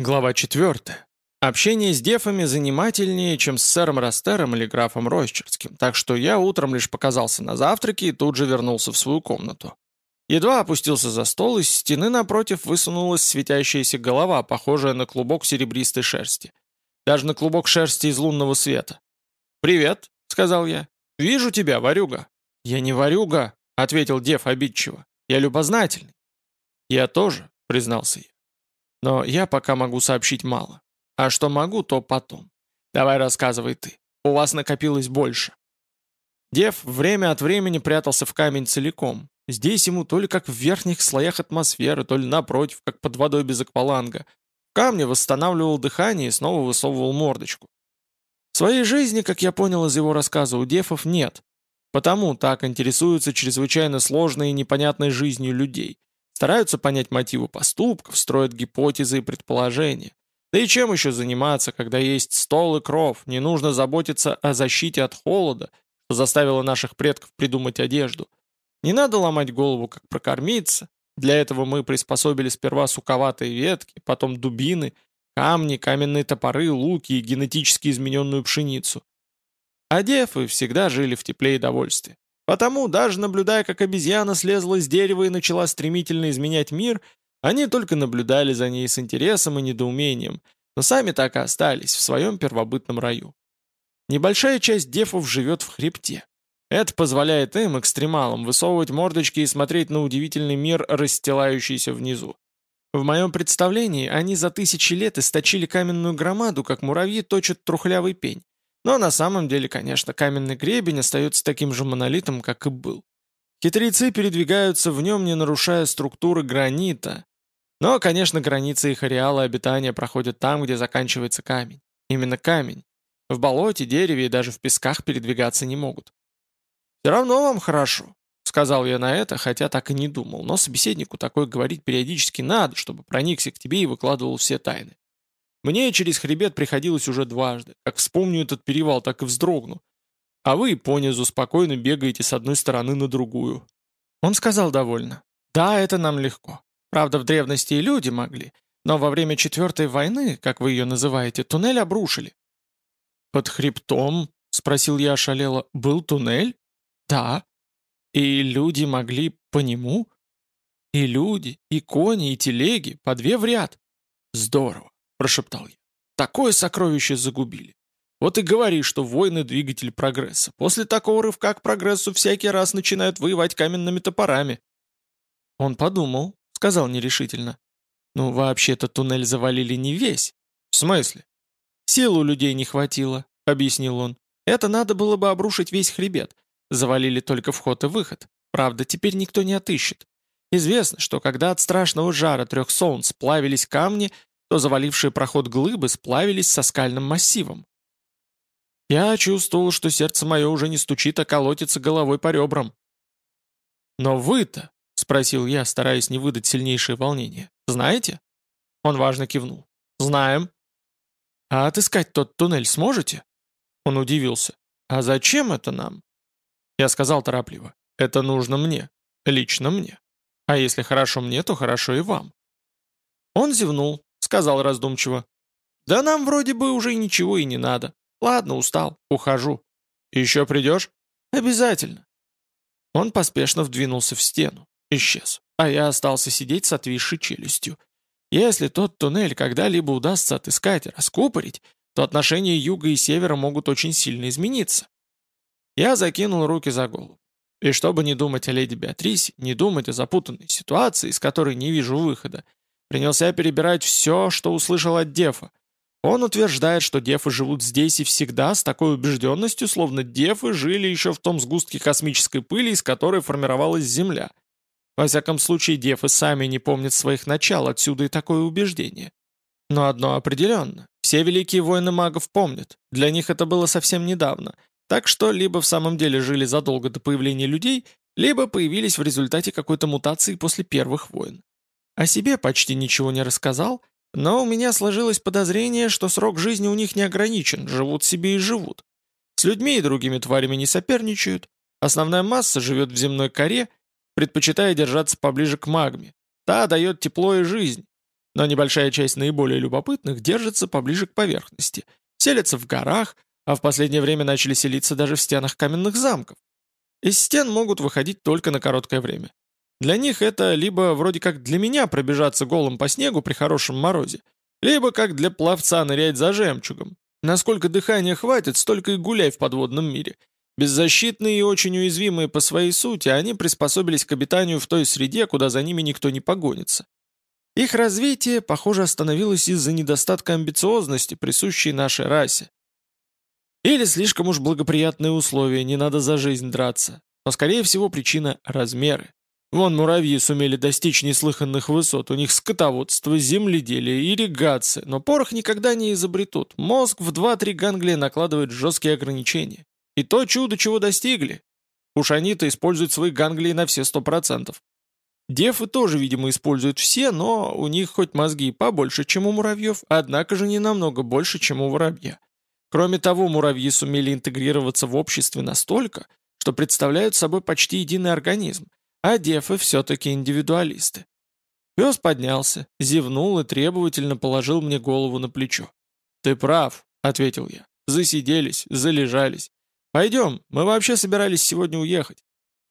Глава 4. Общение с дефами занимательнее, чем с сэром Растером или графом Ройчерским, так что я утром лишь показался на завтраке и тут же вернулся в свою комнату. Едва опустился за стол, из стены напротив высунулась светящаяся голова, похожая на клубок серебристой шерсти. Даже на клубок шерсти из лунного света. «Привет», — сказал я. «Вижу тебя, варюга». «Я не варюга», — ответил дев обидчиво. «Я любознательный». «Я тоже», — признался я. Но я пока могу сообщить мало. А что могу, то потом. Давай рассказывай ты. У вас накопилось больше. Дев время от времени прятался в камень целиком. Здесь ему то ли как в верхних слоях атмосферы, то ли напротив, как под водой без акваланга. В камне восстанавливал дыхание и снова высовывал мордочку. В своей жизни, как я понял из его рассказа, у дефов нет. Потому так интересуются чрезвычайно сложной и непонятной жизнью людей. Стараются понять мотивы поступков, строят гипотезы и предположения. Да и чем еще заниматься, когда есть стол и кров, не нужно заботиться о защите от холода, что заставило наших предков придумать одежду. Не надо ломать голову, как прокормиться. Для этого мы приспособили сперва суковатые ветки, потом дубины, камни, каменные топоры, луки и генетически измененную пшеницу. А девы всегда жили в тепле и довольстве. Потому, даже наблюдая, как обезьяна слезла с дерева и начала стремительно изменять мир, они только наблюдали за ней с интересом и недоумением, но сами так и остались в своем первобытном раю. Небольшая часть дефов живет в хребте. Это позволяет им, экстремалам, высовывать мордочки и смотреть на удивительный мир, расстилающийся внизу. В моем представлении они за тысячи лет источили каменную громаду, как муравьи точат трухлявый пень. Но на самом деле, конечно, каменный гребень остается таким же монолитом, как и был. Хитрецы передвигаются в нем, не нарушая структуры гранита. Но, конечно, границы их ареала обитания проходят там, где заканчивается камень. Именно камень. В болоте, дереве и даже в песках передвигаться не могут. «Все равно вам хорошо», — сказал я на это, хотя так и не думал, но собеседнику такое говорить периодически надо, чтобы проникся к тебе и выкладывал все тайны. Мне через хребет приходилось уже дважды. Как вспомню этот перевал, так и вздрогну. А вы понизу спокойно бегаете с одной стороны на другую. Он сказал довольно. Да, это нам легко. Правда, в древности и люди могли. Но во время Четвертой войны, как вы ее называете, туннель обрушили. Под хребтом, спросил я ошалело, был туннель? Да. И люди могли по нему? И люди, и кони, и телеги, по две в ряд. Здорово. — прошептал я. «Такое сокровище загубили. Вот и говори, что войны — двигатель прогресса. После такого рывка к прогрессу всякий раз начинают воевать каменными топорами». Он подумал, сказал нерешительно. «Ну, вообще-то туннель завалили не весь». «В смысле?» «Сил у людей не хватило», — объяснил он. «Это надо было бы обрушить весь хребет. Завалили только вход и выход. Правда, теперь никто не отыщет. Известно, что когда от страшного жара трех солнц плавились камни, то завалившие проход глыбы сплавились со скальным массивом. Я чувствовал, что сердце мое уже не стучит, а колотится головой по ребрам. «Но вы-то», — спросил я, стараясь не выдать сильнейшее волнение, — «знаете?» Он важно кивнул. «Знаем». «А отыскать тот туннель сможете?» Он удивился. «А зачем это нам?» Я сказал торопливо. «Это нужно мне. Лично мне. А если хорошо мне, то хорошо и вам». Он зевнул, сказал раздумчиво. «Да нам вроде бы уже ничего и не надо. Ладно, устал, ухожу. Еще придешь?» «Обязательно». Он поспешно вдвинулся в стену, исчез, а я остался сидеть с отвисшей челюстью. Если тот туннель когда-либо удастся отыскать и раскупорить, то отношения юга и севера могут очень сильно измениться. Я закинул руки за голову. И чтобы не думать о леди Беатрисе, не думать о запутанной ситуации, из которой не вижу выхода, Принялся перебирать все, что услышал от Дефа. Он утверждает, что Дефы живут здесь и всегда с такой убежденностью, словно Дефы жили еще в том сгустке космической пыли, из которой формировалась Земля. Во всяком случае, Дефы сами не помнят своих начал, отсюда и такое убеждение. Но одно определенно. Все великие воины магов помнят. Для них это было совсем недавно. Так что либо в самом деле жили задолго до появления людей, либо появились в результате какой-то мутации после первых войн. О себе почти ничего не рассказал, но у меня сложилось подозрение, что срок жизни у них не ограничен, живут себе и живут. С людьми и другими тварями не соперничают, основная масса живет в земной коре, предпочитая держаться поближе к магме. Та дает тепло и жизнь. но небольшая часть наиболее любопытных держится поближе к поверхности, селятся в горах, а в последнее время начали селиться даже в стенах каменных замков. Из стен могут выходить только на короткое время. Для них это либо вроде как для меня пробежаться голым по снегу при хорошем морозе, либо как для пловца нырять за жемчугом. Насколько дыхания хватит, столько и гуляй в подводном мире. Беззащитные и очень уязвимые по своей сути, они приспособились к обитанию в той среде, куда за ними никто не погонится. Их развитие, похоже, остановилось из-за недостатка амбициозности, присущей нашей расе. Или слишком уж благоприятные условия, не надо за жизнь драться. Но, скорее всего, причина – размеры. Вон муравьи сумели достичь неслыханных высот, у них скотоводство, земледелие, ирригация, но порох никогда не изобретут. Мозг в 2-3 ганглия накладывает жесткие ограничения. И то чудо, чего достигли. Уж они-то используют свои ганглии на все 100%. Дефы тоже, видимо, используют все, но у них хоть мозги побольше, чем у муравьев, однако же не намного больше, чем у воробья. Кроме того, муравьи сумели интегрироваться в обществе настолько, что представляют собой почти единый организм, а дефы все-таки индивидуалисты. Пес поднялся, зевнул и требовательно положил мне голову на плечо. «Ты прав», — ответил я. «Засиделись, залежались. Пойдем, мы вообще собирались сегодня уехать».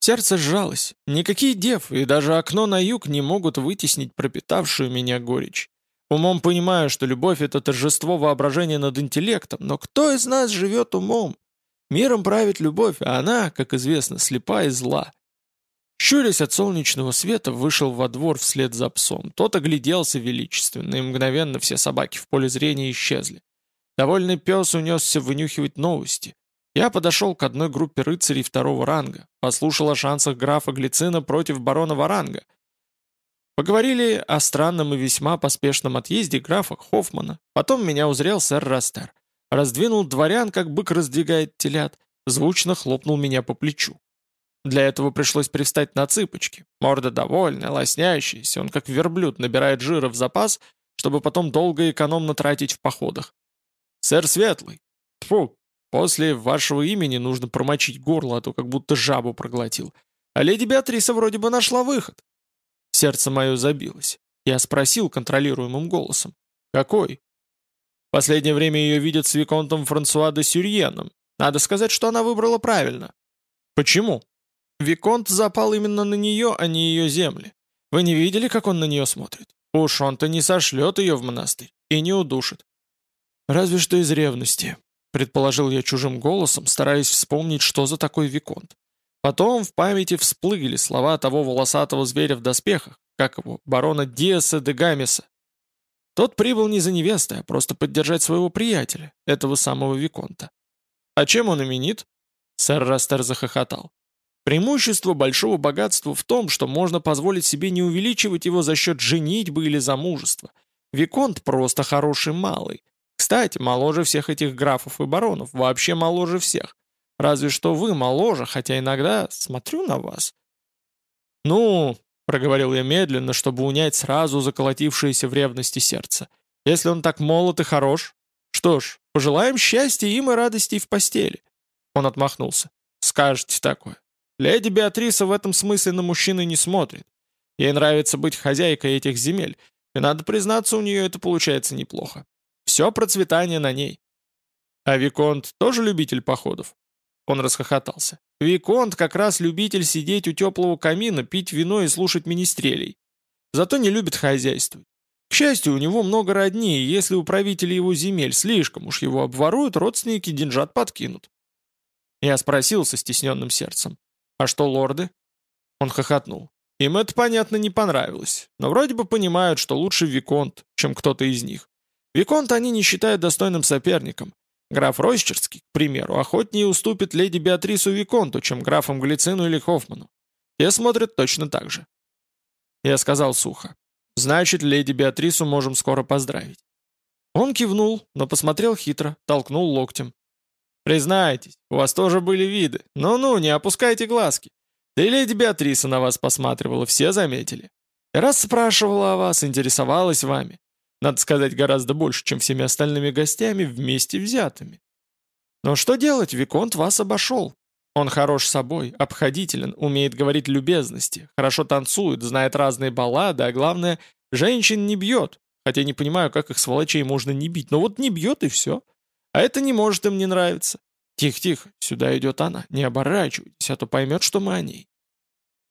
Сердце сжалось. Никакие дефы и даже окно на юг не могут вытеснить пропитавшую меня горечь. Умом понимаю, что любовь — это торжество воображения над интеллектом, но кто из нас живет умом? Миром правит любовь, а она, как известно, слепа и зла. Щурясь от солнечного света, вышел во двор вслед за псом. Тот огляделся величественно, и мгновенно все собаки в поле зрения исчезли. Довольный пес унесся вынюхивать новости. Я подошел к одной группе рыцарей второго ранга, послушал о шансах графа Глицина против барона Варанга, Поговорили о странном и весьма поспешном отъезде графа Хоффмана. Потом меня узрел сэр Растер. Раздвинул дворян, как бык раздвигает телят, звучно хлопнул меня по плечу. Для этого пришлось привстать на цыпочки. Морда довольная, лоснящаяся, он как верблюд набирает жира в запас, чтобы потом долго и экономно тратить в походах. «Сэр Светлый!» Тьфу, после вашего имени нужно промочить горло, а то как будто жабу проглотил. А леди Беатриса вроде бы нашла выход. Сердце мое забилось. Я спросил контролируемым голосом. «Какой?» Последнее время ее видят с Виконтом Франсуа де Сюрьеном. Надо сказать, что она выбрала правильно. Почему? Виконт запал именно на нее, а не ее земли. Вы не видели, как он на нее смотрит? Уж он-то не сошлет ее в монастырь и не удушит. Разве что из ревности, предположил я чужим голосом, стараясь вспомнить, что за такой Виконт. Потом в памяти всплыли слова того волосатого зверя в доспехах, как его, барона Диаса де Гамеса. Тот прибыл не за невестой, а просто поддержать своего приятеля, этого самого Виконта. А чем он именит? Сэр Растер захохотал. Преимущество большого богатства в том, что можно позволить себе не увеличивать его за счет женитьбы или замужества. Виконт просто хороший малый. Кстати, моложе всех этих графов и баронов, вообще моложе всех. Разве что вы моложе, хотя иногда смотрю на вас». «Ну», — проговорил я медленно, чтобы унять сразу заколотившееся в ревности сердце, «если он так молод и хорош, что ж, пожелаем счастья им и радостей в постели». Он отмахнулся. «Скажете такое. Леди Беатриса в этом смысле на мужчины не смотрит. Ей нравится быть хозяйкой этих земель, и, надо признаться, у нее это получается неплохо. Все процветание на ней. А Виконт тоже любитель походов? Он расхохотался. Виконт как раз любитель сидеть у теплого камина, пить вино и слушать министрелей. Зато не любит хозяйствовать. К счастью, у него много родни, и если у правителей его земель слишком уж его обворуют, родственники деньжат подкинут. Я спросил со стесненным сердцем. «А что лорды?» Он хохотнул. Им это, понятно, не понравилось, но вроде бы понимают, что лучше Виконт, чем кто-то из них. Виконт они не считают достойным соперником, Граф Ройсчерский, к примеру, охотнее уступит леди Беатрису Виконту, чем графам Глицину или Хоффману. Те смотрят точно так же. Я сказал сухо. Значит, леди Беатрису можем скоро поздравить. Он кивнул, но посмотрел хитро, толкнул локтем. «Признайтесь, у вас тоже были виды. Ну-ну, не опускайте глазки. Да и леди Беатриса на вас посматривала, все заметили. И раз спрашивала о вас, интересовалась вами. Надо сказать, гораздо больше, чем всеми остальными гостями вместе взятыми. Но что делать, Виконт вас обошел. Он хорош собой, обходителен, умеет говорить любезности, хорошо танцует, знает разные баллады, а главное, женщин не бьет, хотя не понимаю, как их сволочей можно не бить, но вот не бьет и все. А это не может им не нравиться. Тихо-тихо, сюда идет она, не оборачивайтесь, а то поймет, что мы о ней.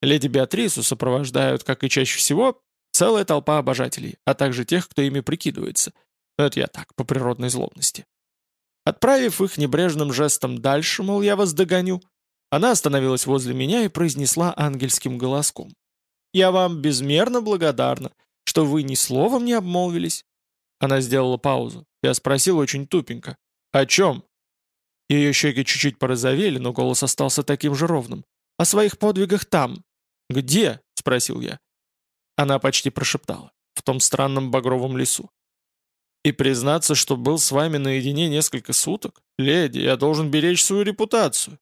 Леди Беатрису сопровождают, как и чаще всего, целая толпа обожателей, а также тех, кто ими прикидывается. Это я так, по природной злобности. Отправив их небрежным жестом дальше, мол, я вас догоню, она остановилась возле меня и произнесла ангельским голоском. «Я вам безмерно благодарна, что вы ни словом не обмолвились». Она сделала паузу. Я спросил очень тупенько. «О чем?» Ее щеки чуть-чуть порозовели, но голос остался таким же ровным. «О своих подвигах там». «Где?» — спросил я. Она почти прошептала. «В том странном багровом лесу». «И признаться, что был с вами наедине несколько суток? Леди, я должен беречь свою репутацию».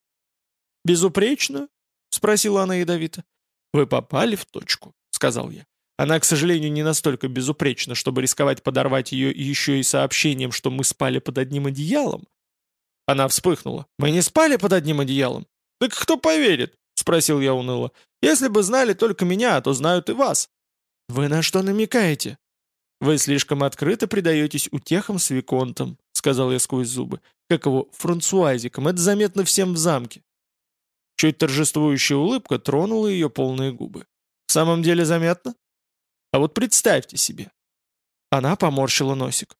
«Безупречно?» — спросила она ядовито. «Вы попали в точку», — сказал я. Она, к сожалению, не настолько безупречна, чтобы рисковать подорвать ее еще и сообщением, что мы спали под одним одеялом. Она вспыхнула. «Мы не спали под одним одеялом?» «Так кто поверит?» — спросил я уныло. «Если бы знали только меня, то знают и вас». «Вы на что намекаете?» «Вы слишком открыто предаетесь утехам с Виконтом», — сказал я сквозь зубы. «Как его, Франсуазиком, это заметно всем в замке». Чуть торжествующая улыбка тронула ее полные губы. «В самом деле заметно?» «А вот представьте себе». Она поморщила носик.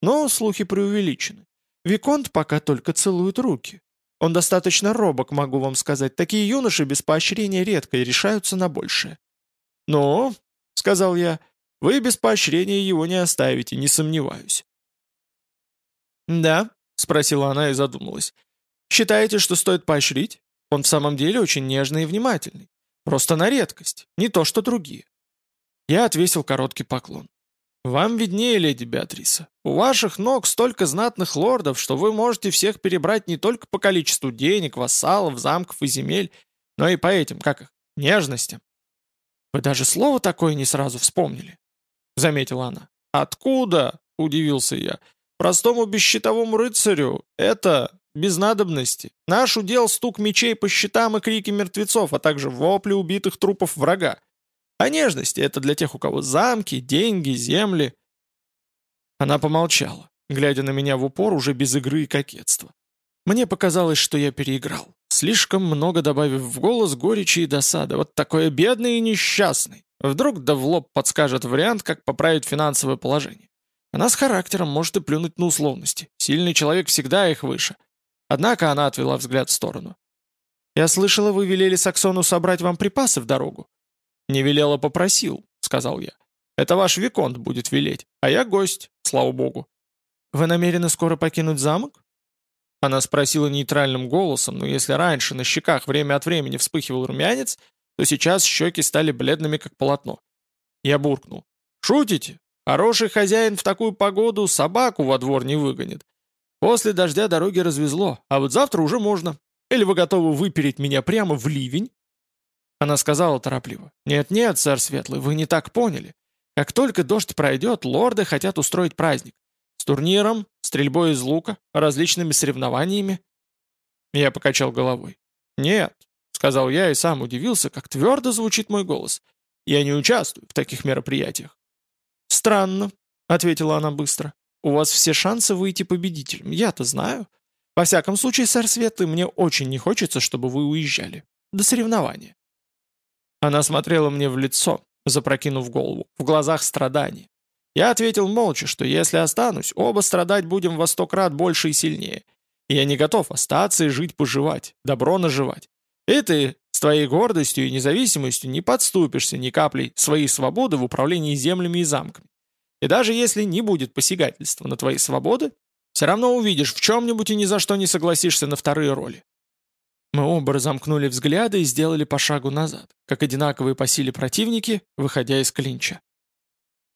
Но слухи преувеличены. Виконт пока только целует руки. Он достаточно робок, могу вам сказать. Такие юноши без поощрения редко и решаются на большее. «Ну», — сказал я, — «вы без поощрения его не оставите, не сомневаюсь». «Да?» — спросила она и задумалась. «Считаете, что стоит поощрить? Он в самом деле очень нежный и внимательный. Просто на редкость, не то что другие». Я отвесил короткий поклон. «Вам виднее, леди Беатриса. У ваших ног столько знатных лордов, что вы можете всех перебрать не только по количеству денег, вассалов, замков и земель, но и по этим, как их, нежностям». «Вы даже слово такое не сразу вспомнили», — заметила она. «Откуда?» — удивился я. «Простому бесщитовому рыцарю это без надобности. Наш удел стук мечей по щитам и крики мертвецов, а также вопли убитых трупов врага. А нежности — это для тех, у кого замки, деньги, земли. Она помолчала, глядя на меня в упор уже без игры и кокетства. Мне показалось, что я переиграл, слишком много добавив в голос горечи и досады. Вот такой бедный и несчастный. Вдруг да в лоб подскажет вариант, как поправить финансовое положение. Она с характером может и плюнуть на условности. Сильный человек всегда их выше. Однако она отвела взгляд в сторону. «Я слышала, вы велели Саксону собрать вам припасы в дорогу. «Не велела, попросил», — сказал я. «Это ваш Виконт будет велеть, а я гость, слава богу». «Вы намерены скоро покинуть замок?» Она спросила нейтральным голосом, но если раньше на щеках время от времени вспыхивал румянец, то сейчас щеки стали бледными, как полотно. Я буркнул. «Шутите? Хороший хозяин в такую погоду собаку во двор не выгонит. После дождя дороги развезло, а вот завтра уже можно. Или вы готовы выпереть меня прямо в ливень, она сказала торопливо. «Нет-нет, сэр Светлый, вы не так поняли. Как только дождь пройдет, лорды хотят устроить праздник. С турниром, стрельбой из лука, различными соревнованиями». Я покачал головой. «Нет», — сказал я и сам удивился, как твердо звучит мой голос. «Я не участвую в таких мероприятиях». «Странно», — ответила она быстро. «У вас все шансы выйти победителем, я-то знаю. Во всяком случае, сэр Светлый, мне очень не хочется, чтобы вы уезжали. До соревнования». Она смотрела мне в лицо, запрокинув голову, в глазах страдания. Я ответил молча, что если останусь, оба страдать будем во сто крат больше и сильнее. Я не готов остаться и жить-поживать, добро наживать. И ты с твоей гордостью и независимостью не подступишься ни каплей своей свободы в управлении землями и замками. И даже если не будет посягательства на твои свободы, все равно увидишь в чем-нибудь и ни за что не согласишься на вторые роли. Мы оба разомкнули взгляды и сделали по шагу назад, как одинаковые по силе противники, выходя из клинча.